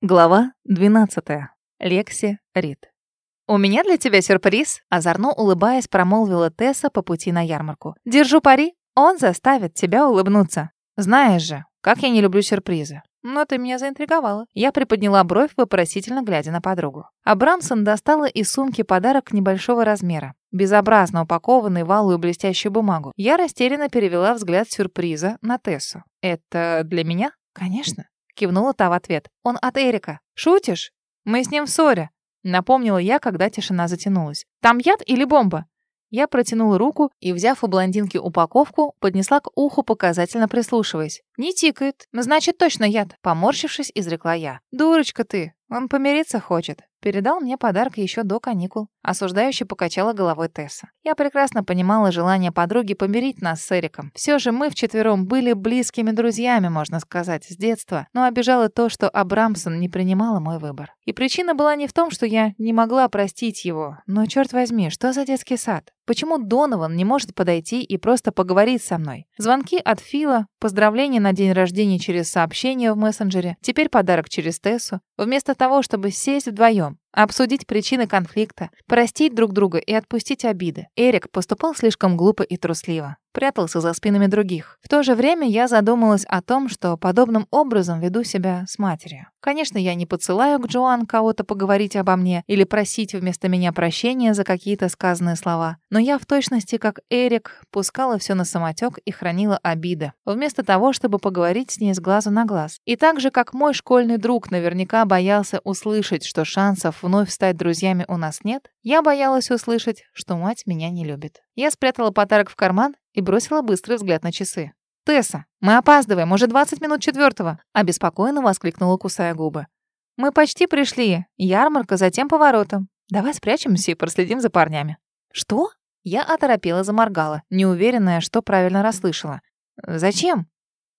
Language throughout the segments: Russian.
Глава 12. Лекси Рид. «У меня для тебя сюрприз», — озорно улыбаясь, промолвила Тесса по пути на ярмарку. «Держу пари, он заставит тебя улыбнуться. Знаешь же, как я не люблю сюрпризы. Но ты меня заинтриговала». Я приподняла бровь, вопросительно глядя на подругу. Абрамсон достала из сумки подарок небольшого размера, безобразно упакованный в алую блестящую бумагу. Я растерянно перевела взгляд сюрприза на Тессу. «Это для меня?» «Конечно». Кивнула та в ответ. «Он от Эрика. Шутишь? Мы с ним в ссоре». Напомнила я, когда тишина затянулась. «Там яд или бомба?» Я протянула руку и, взяв у блондинки упаковку, поднесла к уху, показательно прислушиваясь. «Не тикает. Значит, точно яд», — поморщившись, изрекла я. «Дурочка ты. Он помириться хочет. Передал мне подарок еще до каникул. Осуждающе покачала головой Тесса. Я прекрасно понимала желание подруги помирить нас с Эриком. Все же мы вчетвером были близкими друзьями, можно сказать, с детства. Но обижало то, что Абрамсон не принимала мой выбор. И причина была не в том, что я не могла простить его. Но, черт возьми, что за детский сад? Почему Донован не может подойти и просто поговорить со мной? Звонки от Фила, поздравления на день рождения через сообщение в мессенджере, теперь подарок через Тессу. Вместо того, чтобы сесть вдвоем, обсудить причины конфликта, простить друг друга и отпустить обиды. Эрик поступал слишком глупо и трусливо прятался за спинами других. В то же время я задумалась о том, что подобным образом веду себя с матерью. Конечно, я не подсылаю к Джоан кого-то поговорить обо мне или просить вместо меня прощения за какие-то сказанные слова, но я в точности, как Эрик, пускала все на самотек и хранила обиды, вместо того, чтобы поговорить с ней с глазу на глаз. И так же, как мой школьный друг наверняка боялся услышать, что шансов вновь стать друзьями у нас нет, я боялась услышать, что мать меня не любит. Я спрятала подарок в карман и бросила быстрый взгляд на часы. «Тесса, мы опаздываем, уже 20 минут четвертого!» обеспокоенно воскликнула, кусая губы. «Мы почти пришли. Ярмарка, затем поворотом. Давай спрячемся и проследим за парнями». «Что?» Я оторопела, заморгала, неуверенная, что правильно расслышала. «Зачем?»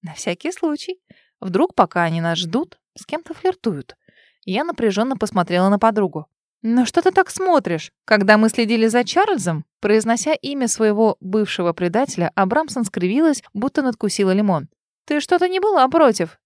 «На всякий случай. Вдруг, пока они нас ждут, с кем-то флиртуют». Я напряженно посмотрела на подругу. «Но что ты так смотришь? Когда мы следили за Чарльзом?» Произнося имя своего бывшего предателя, Абрамсон скривилась, будто надкусила лимон. «Ты что-то не была против?»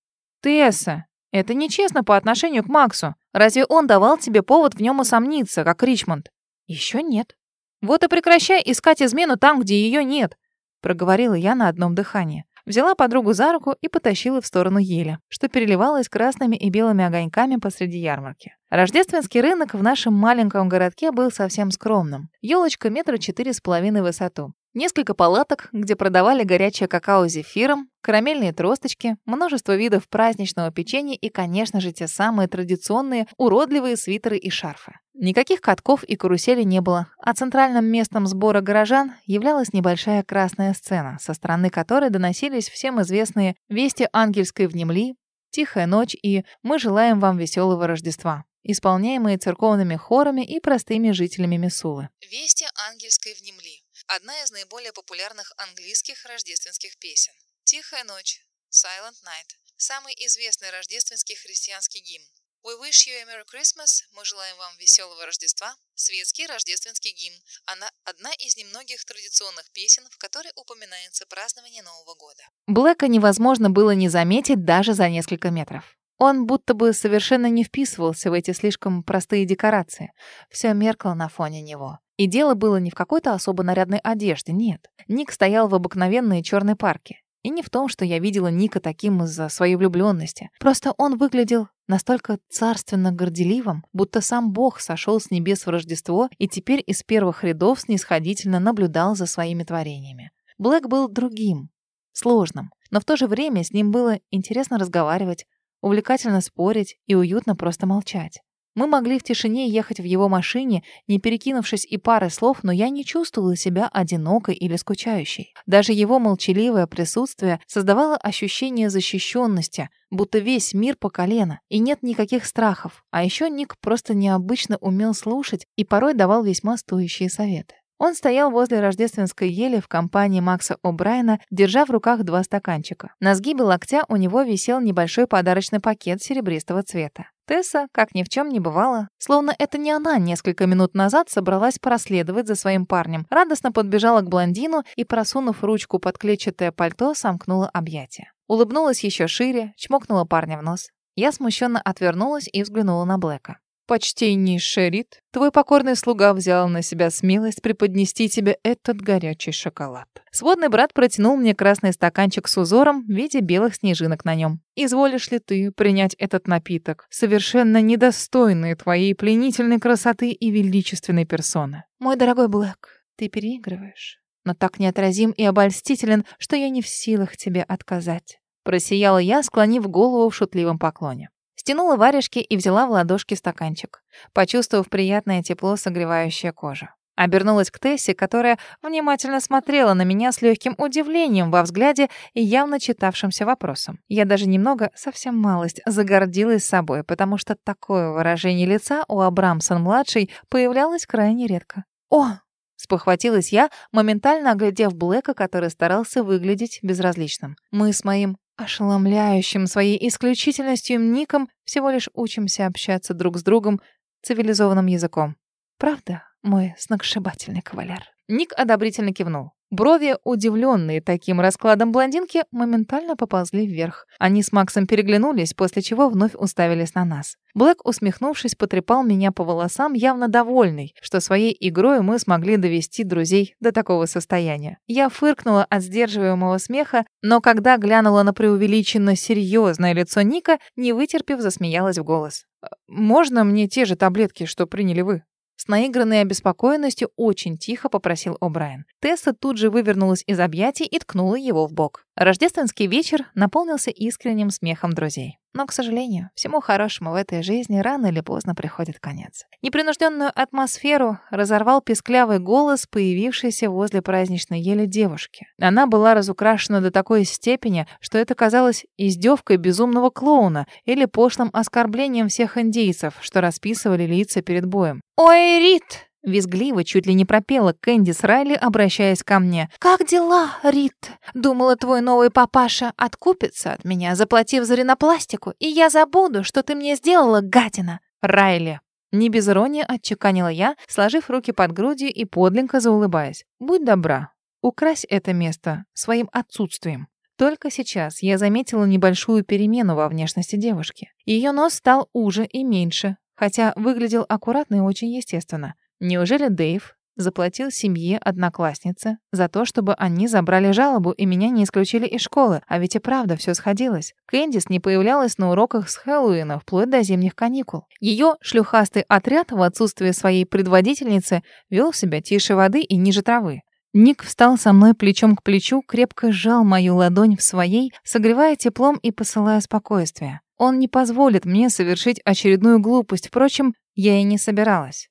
«Тесса, это нечестно по отношению к Максу. Разве он давал тебе повод в нем усомниться, как Ричмонд?» «Еще нет». «Вот и прекращай искать измену там, где ее нет», проговорила я на одном дыхании. Взяла подругу за руку и потащила в сторону ели, что переливалось красными и белыми огоньками посреди ярмарки. Рождественский рынок в нашем маленьком городке был совсем скромным. Елочка метра четыре с половиной высоту. Несколько палаток, где продавали горячее какао с зефиром, карамельные тросточки, множество видов праздничного печенья и, конечно же, те самые традиционные уродливые свитеры и шарфы. Никаких катков и карусели не было, а центральным местом сбора горожан являлась небольшая красная сцена, со стороны которой доносились всем известные «Вести ангельской внемли», «Тихая ночь» и «Мы желаем вам веселого Рождества», исполняемые церковными хорами и простыми жителями Мисулы. «Вести ангельской внемли» — одна из наиболее популярных английских рождественских песен. «Тихая ночь» — «Silent Night» — самый известный рождественский христианский гимн. We wish you a Merry Christmas. Мы желаем вам веселого Рождества. Светский рождественский гимн. Она одна из немногих традиционных песен, в которой упоминается празднование Нового года. Блэка невозможно было не заметить даже за несколько метров. Он будто бы совершенно не вписывался в эти слишком простые декорации. Все меркло на фоне него. И дело было не в какой-то особо нарядной одежде, нет. Ник стоял в обыкновенной черной парке. И не в том, что я видела Ника таким из-за своей влюбленности. Просто он выглядел настолько царственно горделивым, будто сам Бог сошел с небес в Рождество и теперь из первых рядов снисходительно наблюдал за своими творениями. Блэк был другим, сложным, но в то же время с ним было интересно разговаривать, увлекательно спорить и уютно просто молчать. Мы могли в тишине ехать в его машине, не перекинувшись и пары слов, но я не чувствовала себя одинокой или скучающей. Даже его молчаливое присутствие создавало ощущение защищенности, будто весь мир по колено, и нет никаких страхов. А еще Ник просто необычно умел слушать и порой давал весьма стоящие советы. Он стоял возле рождественской ели в компании Макса О'Брайена, держа в руках два стаканчика. На сгибе локтя у него висел небольшой подарочный пакет серебристого цвета. Тесса, как ни в чем не бывало, словно это не она несколько минут назад собралась проследовать за своим парнем, радостно подбежала к блондину и, просунув ручку под клетчатое пальто, сомкнула объятия. Улыбнулась еще шире, чмокнула парня в нос. Я смущенно отвернулась и взглянула на Блэка. «Почтеннейший Рит, твой покорный слуга взял на себя смелость преподнести тебе этот горячий шоколад». Сводный брат протянул мне красный стаканчик с узором в виде белых снежинок на нем. «Изволишь ли ты принять этот напиток, совершенно недостойный твоей пленительной красоты и величественной персоны?» «Мой дорогой Блэк, ты переигрываешь, но так неотразим и обольстителен, что я не в силах тебе отказать». Просияла я, склонив голову в шутливом поклоне. Стянула варежки и взяла в ладошки стаканчик, почувствовав приятное тепло, согревающее кожу. Обернулась к Тессе, которая внимательно смотрела на меня с легким удивлением во взгляде и явно читавшимся вопросом. Я даже немного, совсем малость, загордилась собой, потому что такое выражение лица у Абрамсон-младшей появлялось крайне редко. «О!» — спохватилась я, моментально оглядев Блэка, который старался выглядеть безразличным. «Мы с моим ошеломляющим своей исключительностью ником всего лишь учимся общаться друг с другом цивилизованным языком. Правда, мой сногсшибательный кавалер?» Ник одобрительно кивнул. Брови, удивленные таким раскладом блондинки, моментально поползли вверх. Они с Максом переглянулись, после чего вновь уставились на нас. Блэк, усмехнувшись, потрепал меня по волосам, явно довольный, что своей игрой мы смогли довести друзей до такого состояния. Я фыркнула от сдерживаемого смеха, но когда глянула на преувеличенно серьезное лицо Ника, не вытерпев, засмеялась в голос. «Можно мне те же таблетки, что приняли вы?» С наигранной обеспокоенностью очень тихо попросил О'Брайен. Тесса тут же вывернулась из объятий и ткнула его в бок. Рождественский вечер наполнился искренним смехом друзей. Но, к сожалению, всему хорошему в этой жизни рано или поздно приходит конец. Непринужденную атмосферу разорвал песклявый голос, появившийся возле праздничной ели девушки. Она была разукрашена до такой степени, что это казалось издевкой безумного клоуна или пошлым оскорблением всех индейцев, что расписывали лица перед боем. «Ой, Рит!» Визгливо, чуть ли не пропела Кэндис Райли, обращаясь ко мне. «Как дела, Рит? Думала, твой новый папаша откупится от меня, заплатив за ринопластику, и я забуду, что ты мне сделала, гадина!» «Райли!» Не без иронии отчеканила я, сложив руки под грудью и подлинно заулыбаясь. «Будь добра, укрась это место своим отсутствием». Только сейчас я заметила небольшую перемену во внешности девушки. Ее нос стал уже и меньше, хотя выглядел аккуратно и очень естественно. Неужели Дэйв заплатил семье одноклассницы за то, чтобы они забрали жалобу и меня не исключили из школы? А ведь и правда все сходилось. Кэндис не появлялась на уроках с Хэллоуина вплоть до зимних каникул. Ее шлюхастый отряд в отсутствие своей предводительницы вел себя тише воды и ниже травы. Ник встал со мной плечом к плечу, крепко сжал мою ладонь в своей, согревая теплом и посылая спокойствие. Он не позволит мне совершить очередную глупость, впрочем, я и не собиралась.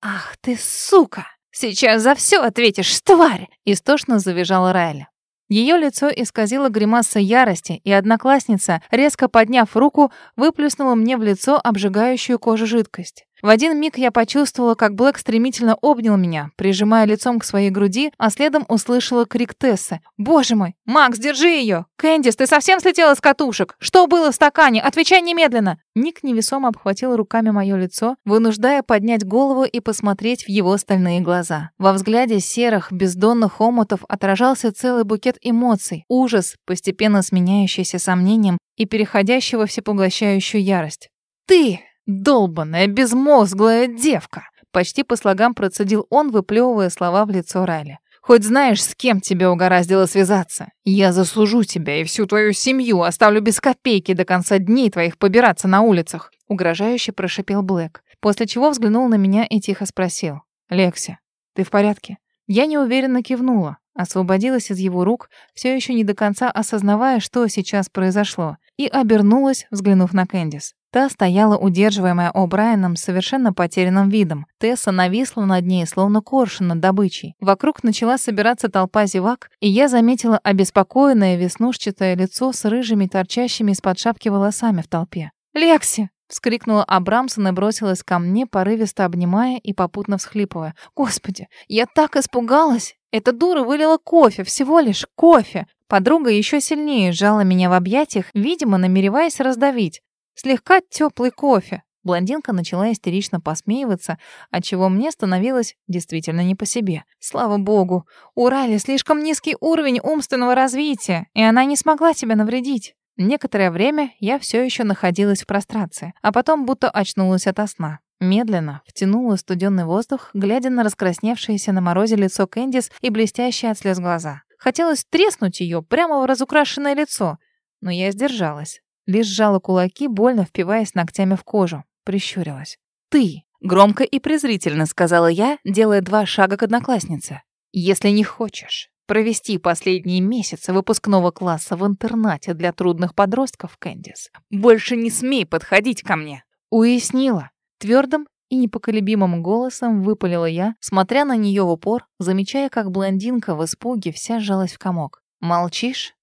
«Ах ты, сука! Сейчас за все ответишь, тварь!» Истошно завизжала Райли. Ее лицо исказило гримаса ярости, и одноклассница, резко подняв руку, выплюснула мне в лицо обжигающую кожу жидкость. В один миг я почувствовала, как Блэк стремительно обнял меня, прижимая лицом к своей груди, а следом услышала крик Тессы. «Боже мой! Макс, держи ее! Кэндис, ты совсем слетела с катушек? Что было в стакане? Отвечай немедленно!» Ник невесомо обхватил руками мое лицо, вынуждая поднять голову и посмотреть в его стальные глаза. Во взгляде серых, бездонных омутов отражался целый букет эмоций. Ужас, постепенно сменяющийся сомнением и переходящего всепоглощающую ярость. «Ты!» «Долбанная, безмозглая девка!» Почти по слогам процедил он, выплевывая слова в лицо Райли. «Хоть знаешь, с кем тебе угораздило связаться? Я заслужу тебя и всю твою семью, оставлю без копейки до конца дней твоих побираться на улицах!» Угрожающе прошипел Блэк, после чего взглянул на меня и тихо спросил. «Лекси, ты в порядке?» Я неуверенно кивнула, освободилась из его рук, все еще не до конца осознавая, что сейчас произошло, и обернулась, взглянув на Кэндис. Та стояла, удерживаемая О'Брайеном совершенно потерянным видом. Тесса нависла над ней, словно коршун над добычей. Вокруг начала собираться толпа зевак, и я заметила обеспокоенное веснушчатое лицо с рыжими, торчащими из-под шапки волосами в толпе. «Лекси!» — вскрикнула Абрамсон и бросилась ко мне, порывисто обнимая и попутно всхлипывая. «Господи, я так испугалась! Эта дура вылила кофе, всего лишь кофе!» Подруга еще сильнее сжала меня в объятиях, видимо, намереваясь раздавить. Слегка теплый кофе. Блондинка начала истерично посмеиваться, отчего мне становилось действительно не по себе. Слава богу, у Райли слишком низкий уровень умственного развития, и она не смогла тебя навредить. Некоторое время я все еще находилась в прострации, а потом будто очнулась ото сна. Медленно втянула студенный воздух, глядя на раскрасневшееся на морозе лицо Кэндис и блестящие от слез глаза. Хотелось треснуть ее прямо в разукрашенное лицо, но я сдержалась. Лишь сжала кулаки, больно впиваясь ногтями в кожу. Прищурилась. «Ты!» — громко и презрительно сказала я, делая два шага к однокласснице. «Если не хочешь провести последние месяцы выпускного класса в интернате для трудных подростков, Кэндис, больше не смей подходить ко мне!» Уяснила. Твердым и непоколебимым голосом выпалила я, смотря на нее в упор, замечая, как блондинка в испуге вся сжалась в комок. «Молчишь?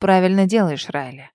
Правильно делаешь, Райли.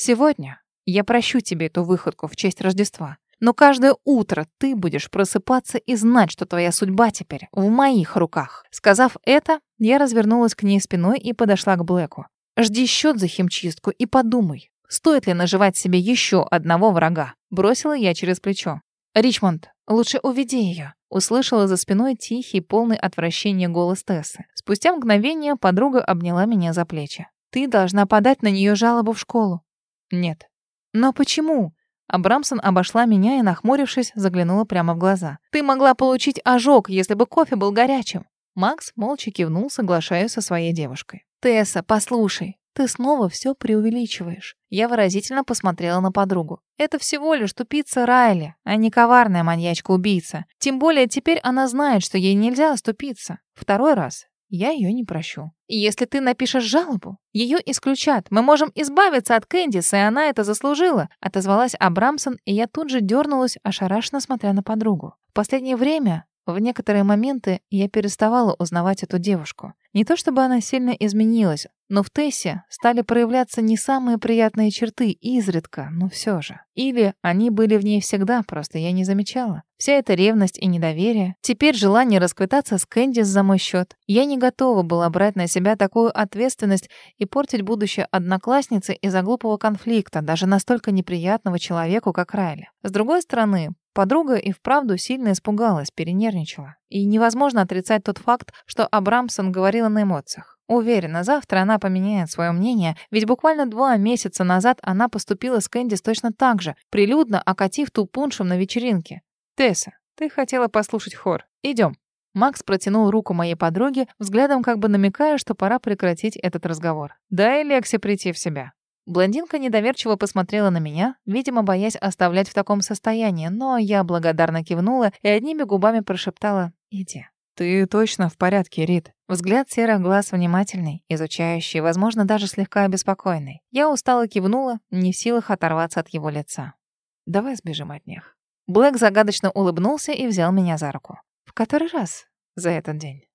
Сегодня я прощу тебе эту выходку в честь Рождества. Но каждое утро ты будешь просыпаться и знать, что твоя судьба теперь в моих руках». Сказав это, я развернулась к ней спиной и подошла к Блэку. «Жди счет за химчистку и подумай, стоит ли наживать себе еще одного врага?» Бросила я через плечо. «Ричмонд, лучше уведи ее», — услышала за спиной тихий, полный отвращения голос Тессы. Спустя мгновение подруга обняла меня за плечи. «Ты должна подать на нее жалобу в школу». «Нет». «Но почему?» Абрамсон обошла меня и, нахмурившись, заглянула прямо в глаза. «Ты могла получить ожог, если бы кофе был горячим». Макс молча кивнул, соглашаясь со своей девушкой. «Тесса, послушай, ты снова все преувеличиваешь. Я выразительно посмотрела на подругу. Это всего лишь тупица Райли, а не коварная маньячка-убийца. Тем более теперь она знает, что ей нельзя оступиться. Второй раз я ее не прощу. И если ты напишешь жалобу, ее исключат. Мы можем избавиться от Кэндис, и она это заслужила», — отозвалась Абрамсон, и я тут же дернулась, ошарашенно смотря на подругу. В последнее время в некоторые моменты я переставала узнавать эту девушку. Не то чтобы она сильно изменилась, но в Тессе стали проявляться не самые приятные черты изредка, но все же. Или они были в ней всегда, просто я не замечала. Вся эта ревность и недоверие. Теперь желание расквитаться с Кэндис за мой счет. Я не готова была брать на себя такую ответственность и портить будущее одноклассницы из-за глупого конфликта, даже настолько неприятного человеку, как Райли. С другой стороны, Подруга и вправду сильно испугалась, перенервничала. И невозможно отрицать тот факт, что Абрамсон говорила на эмоциях. Уверена, завтра она поменяет свое мнение, ведь буквально два месяца назад она поступила с Кэндис точно так же, прилюдно окатив ту пуншем на вечеринке. «Тесса, ты хотела послушать хор. Идем». Макс протянул руку моей подруге, взглядом как бы намекая, что пора прекратить этот разговор. «Дай Лексе прийти в себя». Блондинка недоверчиво посмотрела на меня, видимо, боясь оставлять в таком состоянии, но я благодарно кивнула и одними губами прошептала «Иди». «Ты точно в порядке, Рит?» Взгляд серых глаз внимательный, изучающий, возможно, даже слегка обеспокоенный. Я устало кивнула, не в силах оторваться от его лица. «Давай сбежим от них». Блэк загадочно улыбнулся и взял меня за руку. «В который раз за этот день?»